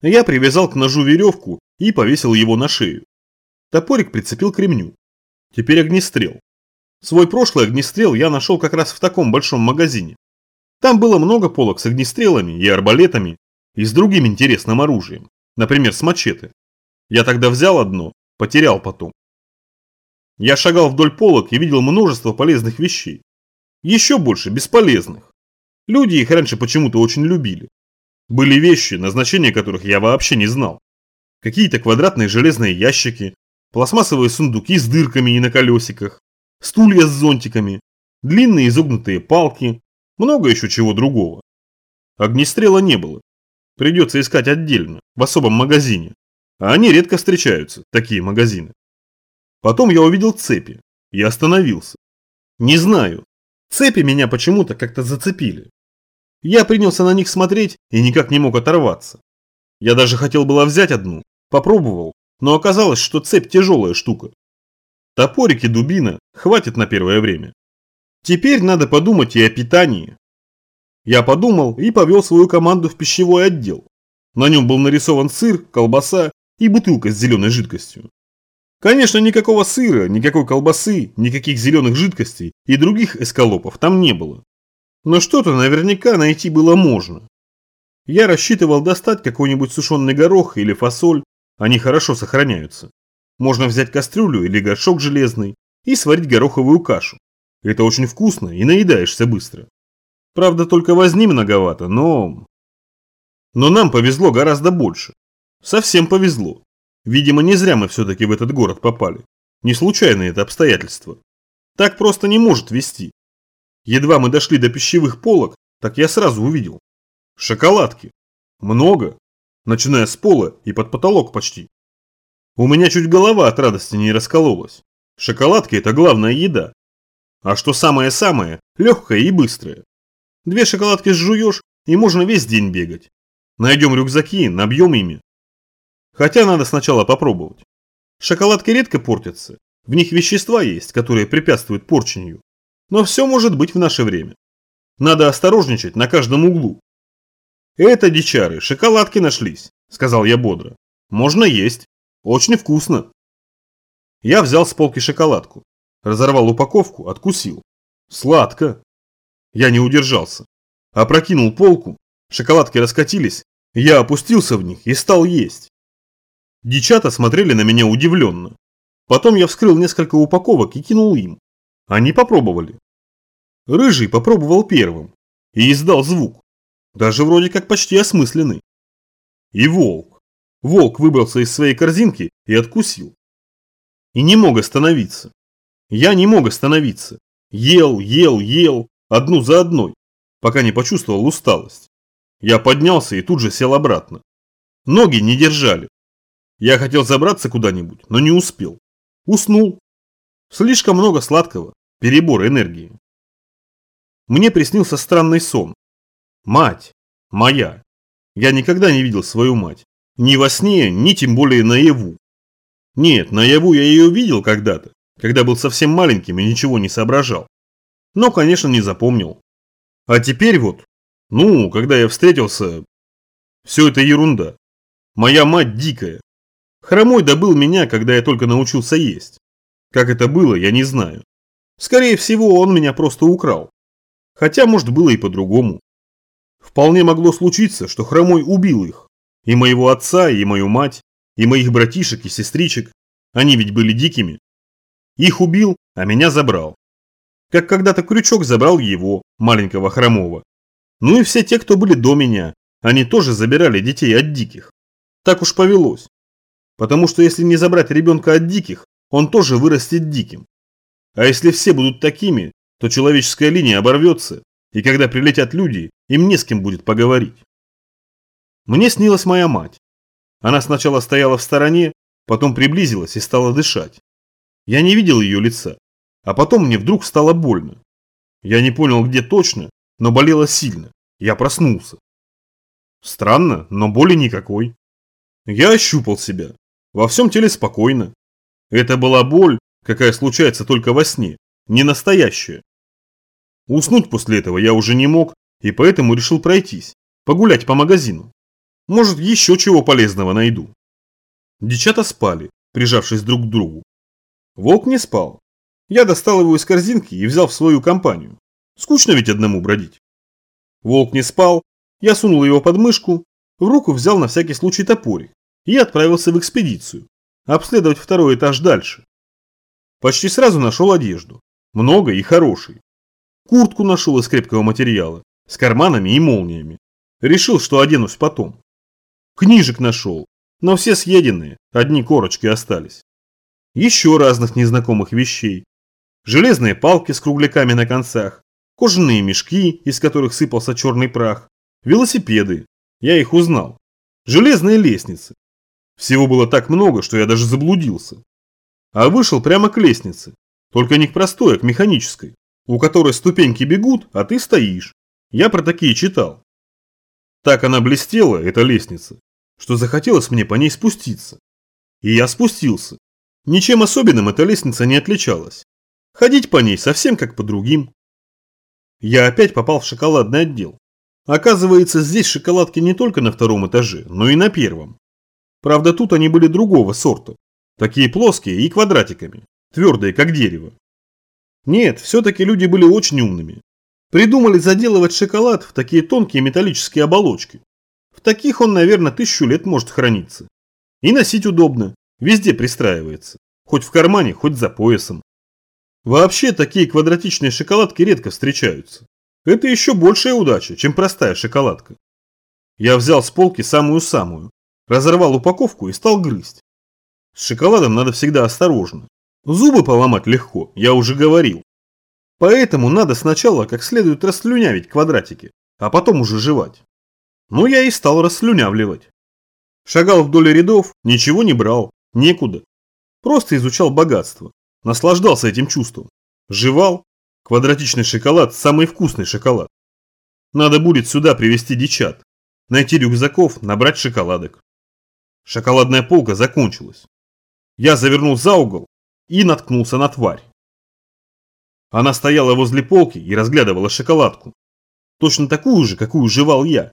Я привязал к ножу веревку и повесил его на шею. Топорик прицепил к ремню. Теперь огнестрел. Свой прошлый огнестрел я нашел как раз в таком большом магазине. Там было много полок с огнестрелами и арбалетами, и с другим интересным оружием, например, с мачете. Я тогда взял одно, потерял потом. Я шагал вдоль полок и видел множество полезных вещей. Еще больше бесполезных. Люди их раньше почему-то очень любили. Были вещи, назначение которых я вообще не знал. Какие-то квадратные железные ящики, пластмассовые сундуки с дырками и на колесиках, стулья с зонтиками, длинные изогнутые палки, много еще чего другого. Огнестрела не было. Придется искать отдельно, в особом магазине. А они редко встречаются, такие магазины. Потом я увидел цепи и остановился. Не знаю, цепи меня почему-то как-то зацепили. Я принялся на них смотреть и никак не мог оторваться. Я даже хотел было взять одну, попробовал, но оказалось, что цепь тяжелая штука. Топорик и дубина хватит на первое время. Теперь надо подумать и о питании. Я подумал и повел свою команду в пищевой отдел. На нем был нарисован сыр, колбаса и бутылка с зеленой жидкостью. Конечно, никакого сыра, никакой колбасы, никаких зеленых жидкостей и других эскалопов там не было. Но что-то наверняка найти было можно. Я рассчитывал достать какой-нибудь сушеный горох или фасоль, они хорошо сохраняются. Можно взять кастрюлю или горшок железный и сварить гороховую кашу. Это очень вкусно и наедаешься быстро. Правда, только возни многовато, но... Но нам повезло гораздо больше. Совсем повезло. Видимо, не зря мы все-таки в этот город попали. Не случайно это обстоятельство. Так просто не может вести. Едва мы дошли до пищевых полок, так я сразу увидел. Шоколадки. Много. Начиная с пола и под потолок почти. У меня чуть голова от радости не раскололась. Шоколадки – это главная еда. А что самое-самое, легкое и быстрое. Две шоколадки сжуешь, и можно весь день бегать. Найдем рюкзаки, набьем ими. Хотя надо сначала попробовать. Шоколадки редко портятся, в них вещества есть, которые препятствуют порчению. Но все может быть в наше время. Надо осторожничать на каждом углу. Это дичары, шоколадки нашлись, сказал я бодро. Можно есть. Очень вкусно. Я взял с полки шоколадку, разорвал упаковку, откусил. Сладко. Я не удержался. Опрокинул полку, шоколадки раскатились, я опустился в них и стал есть. Дичата смотрели на меня удивленно. Потом я вскрыл несколько упаковок и кинул им. Они попробовали. Рыжий попробовал первым и издал звук, даже вроде как почти осмысленный. И волк. Волк выбрался из своей корзинки и откусил. И не мог остановиться. Я не мог остановиться. Ел, ел, ел, одну за одной, пока не почувствовал усталость. Я поднялся и тут же сел обратно. Ноги не держали. Я хотел забраться куда-нибудь, но не успел. Уснул. Слишком много сладкого, перебор энергии. Мне приснился странный сон. Мать. Моя. Я никогда не видел свою мать. Ни во сне, ни тем более наяву. Нет, наяву я ее видел когда-то, когда был совсем маленьким и ничего не соображал. Но, конечно, не запомнил. А теперь вот, ну, когда я встретился... Все это ерунда. Моя мать дикая. Хромой добыл меня, когда я только научился есть. Как это было, я не знаю. Скорее всего, он меня просто украл. Хотя, может, было и по-другому. Вполне могло случиться, что Хромой убил их. И моего отца, и мою мать, и моих братишек и сестричек. Они ведь были дикими. Их убил, а меня забрал. Как когда-то Крючок забрал его, маленького хромого. Ну и все те, кто были до меня, они тоже забирали детей от диких. Так уж повелось. Потому что если не забрать ребенка от диких, он тоже вырастет диким. А если все будут такими, то человеческая линия оборвется, и когда прилетят люди, им не с кем будет поговорить. Мне снилась моя мать. Она сначала стояла в стороне, потом приблизилась и стала дышать. Я не видел ее лица, а потом мне вдруг стало больно. Я не понял, где точно, но болело сильно. Я проснулся. Странно, но боли никакой. Я ощупал себя. Во всем теле спокойно. Это была боль, какая случается только во сне, не настоящая. Уснуть после этого я уже не мог, и поэтому решил пройтись, погулять по магазину. Может, еще чего полезного найду. Дичата спали, прижавшись друг к другу. Волк не спал. Я достал его из корзинки и взял в свою компанию. Скучно ведь одному бродить. Волк не спал, я сунул его под мышку, в руку взял на всякий случай топорик и отправился в экспедицию, обследовать второй этаж дальше. Почти сразу нашел одежду, много и хорошей. Куртку нашел из крепкого материала, с карманами и молниями. Решил, что оденусь потом. Книжек нашел, но все съеденные, одни корочки остались. Еще разных незнакомых вещей. Железные палки с кругляками на концах, кожаные мешки, из которых сыпался черный прах, велосипеды, я их узнал, железные лестницы. Всего было так много, что я даже заблудился. А вышел прямо к лестнице, только не к простой, а к механической, у которой ступеньки бегут, а ты стоишь. Я про такие читал. Так она блестела, эта лестница, что захотелось мне по ней спуститься. И я спустился. Ничем особенным эта лестница не отличалась. Ходить по ней совсем как по другим. Я опять попал в шоколадный отдел. Оказывается, здесь шоколадки не только на втором этаже, но и на первом. Правда, тут они были другого сорта. Такие плоские и квадратиками, твердые, как дерево. Нет, все-таки люди были очень умными. Придумали заделывать шоколад в такие тонкие металлические оболочки. В таких он, наверное, тысячу лет может храниться. И носить удобно, везде пристраивается. Хоть в кармане, хоть за поясом. Вообще, такие квадратичные шоколадки редко встречаются. Это еще большая удача, чем простая шоколадка. Я взял с полки самую-самую, разорвал упаковку и стал грызть. С шоколадом надо всегда осторожно. Зубы поломать легко, я уже говорил. Поэтому надо сначала как следует расслюнявить квадратики, а потом уже жевать. Ну я и стал расслюнявливать. Шагал вдоль рядов, ничего не брал, некуда. Просто изучал богатство, наслаждался этим чувством. Жевал. Квадратичный шоколад – самый вкусный шоколад. Надо будет сюда привезти дичат, найти рюкзаков, набрать шоколадок. Шоколадная полка закончилась. Я завернул за угол и наткнулся на тварь. Она стояла возле полки и разглядывала шоколадку. Точно такую же, какую жевал я.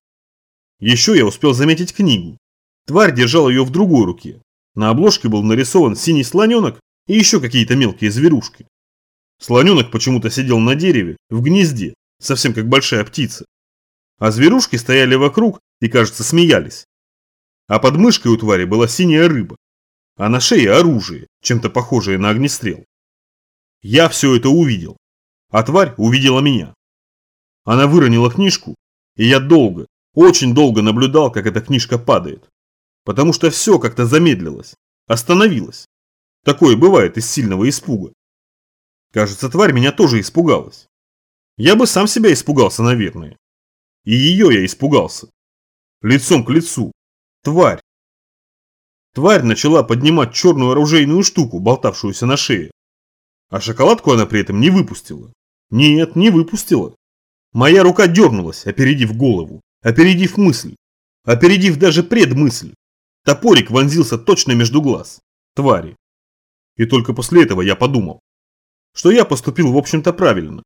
Еще я успел заметить книгу. Тварь держала ее в другой руке. На обложке был нарисован синий слоненок и еще какие-то мелкие зверушки. Слоненок почему-то сидел на дереве, в гнезде, совсем как большая птица. А зверушки стояли вокруг и, кажется, смеялись. А под мышкой у твари была синяя рыба. А на шее оружие, чем-то похожее на огнестрел. Я все это увидел. А тварь увидела меня. Она выронила книжку, и я долго, очень долго наблюдал, как эта книжка падает. Потому что все как-то замедлилось, остановилось. Такое бывает из сильного испуга. Кажется, тварь меня тоже испугалась. Я бы сам себя испугался, наверное. И ее я испугался. Лицом к лицу. Тварь. Тварь начала поднимать черную оружейную штуку, болтавшуюся на шее. А шоколадку она при этом не выпустила. Нет, не выпустила. Моя рука дернулась, опередив голову, опередив мысль, опередив даже предмысль. Топорик вонзился точно между глаз. Твари. И только после этого я подумал что я поступил, в общем-то, правильно.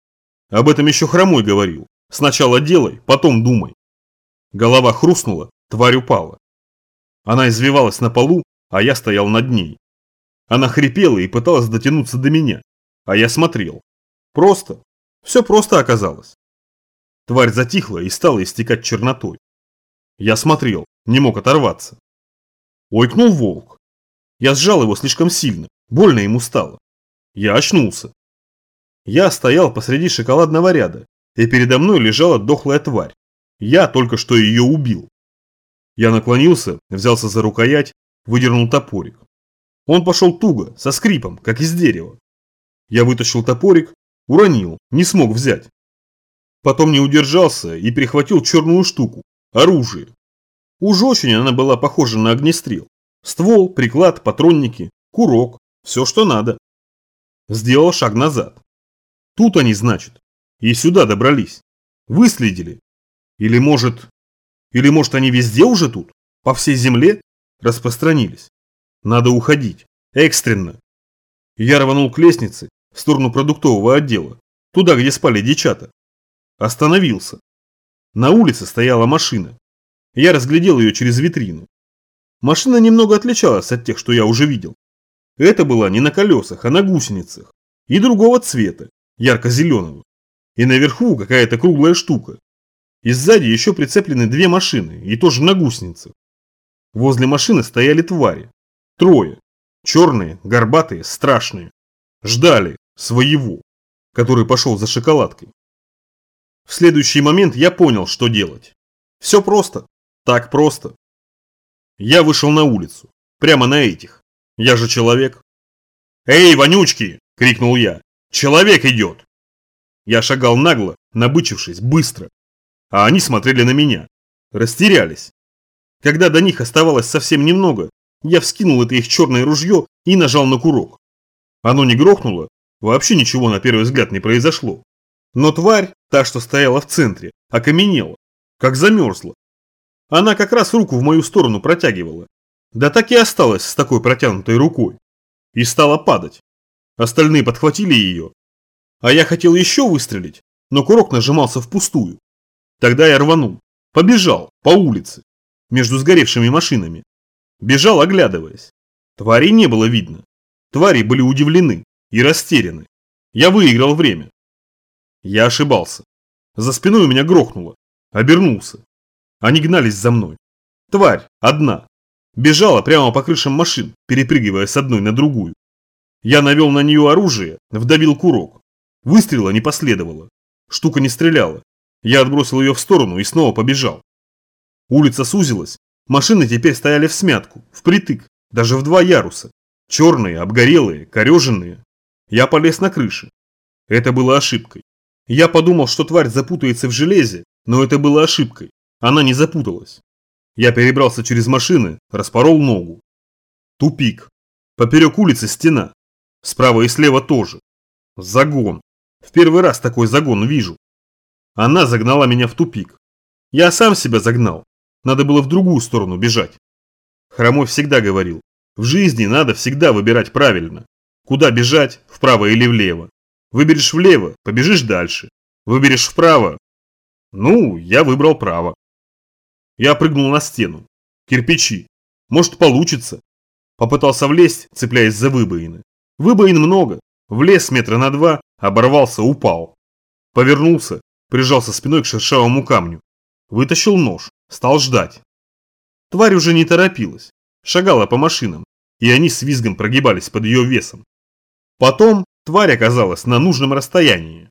Об этом еще хромой говорил. Сначала делай, потом думай. Голова хрустнула, тварь упала. Она извивалась на полу, а я стоял над ней. Она хрипела и пыталась дотянуться до меня, а я смотрел. Просто. Все просто оказалось. Тварь затихла и стала истекать чернотой. Я смотрел, не мог оторваться. Ойкнул волк. Я сжал его слишком сильно, больно ему стало. Я очнулся. Я стоял посреди шоколадного ряда, и передо мной лежала дохлая тварь. Я только что ее убил. Я наклонился, взялся за рукоять, выдернул топорик. Он пошел туго, со скрипом, как из дерева. Я вытащил топорик, уронил, не смог взять. Потом не удержался и прихватил черную штуку – оружие. Уж очень она была похожа на огнестрел. Ствол, приклад, патронники, курок – все, что надо. Сделал шаг назад. Тут они, значит. И сюда добрались. Выследили. Или может... Или может они везде уже тут? По всей земле? Распространились. Надо уходить. Экстренно. Я рванул к лестнице, в сторону продуктового отдела. Туда, где спали дичата. Остановился. На улице стояла машина. Я разглядел ее через витрину. Машина немного отличалась от тех, что я уже видел. Это была не на колесах, а на гусеницах. И другого цвета, ярко-зеленого. И наверху какая-то круглая штука. И сзади еще прицеплены две машины, и тоже на гусеницах. Возле машины стояли твари. Трое. Черные, горбатые, страшные. Ждали своего, который пошел за шоколадкой. В следующий момент я понял, что делать. Все просто. Так просто. Я вышел на улицу. Прямо на этих. Я же человек. «Эй, вонючки!» – крикнул я. «Человек идет!» Я шагал нагло, набычившись, быстро. А они смотрели на меня. Растерялись. Когда до них оставалось совсем немного, я вскинул это их черное ружье и нажал на курок. Оно не грохнуло, вообще ничего на первый взгляд не произошло. Но тварь, та, что стояла в центре, окаменела, как замерзла. Она как раз руку в мою сторону протягивала. Да так и осталась с такой протянутой рукой. И стала падать. Остальные подхватили ее. А я хотел еще выстрелить, но курок нажимался впустую. Тогда я рванул, побежал по улице, между сгоревшими машинами. Бежал, оглядываясь. Тварей не было видно. Твари были удивлены и растеряны. Я выиграл время. Я ошибался. За спиной у меня грохнуло. Обернулся. Они гнались за мной. Тварь, одна. Бежала прямо по крышам машин, перепрыгивая с одной на другую. Я навел на нее оружие, вдавил курок. Выстрела не последовало. Штука не стреляла. Я отбросил ее в сторону и снова побежал. Улица сузилась. Машины теперь стояли в смятку, впритык, даже в два яруса. Черные, обгорелые, кореженные. Я полез на крыши. Это было ошибкой. Я подумал, что тварь запутается в железе, но это было ошибкой. Она не запуталась. Я перебрался через машины, распорол ногу. Тупик. Поперек улицы стена. Справа и слева тоже. Загон. В первый раз такой загон вижу. Она загнала меня в тупик. Я сам себя загнал. Надо было в другую сторону бежать. Хромой всегда говорил, в жизни надо всегда выбирать правильно. Куда бежать, вправо или влево. Выберешь влево, побежишь дальше. Выберешь вправо. Ну, я выбрал право. Я прыгнул на стену. Кирпичи. Может получится. Попытался влезть, цепляясь за выбоины. Выбоин много. Влез метра на два, оборвался, упал. Повернулся, прижался спиной к шершавому камню. Вытащил нож, стал ждать. Тварь уже не торопилась, шагала по машинам, и они с визгом прогибались под ее весом. Потом тварь оказалась на нужном расстоянии.